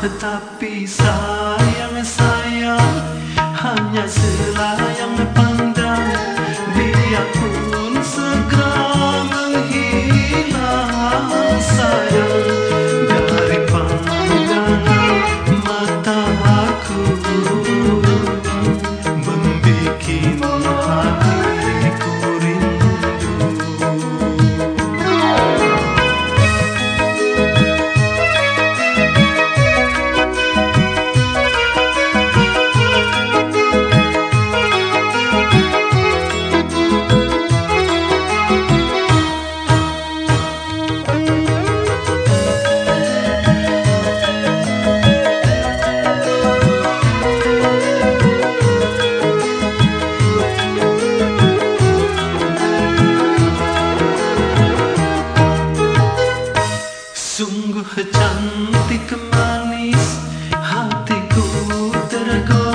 Tetapi sayang saya hanya selayang depan. hatiku manis, hatiku tergoda.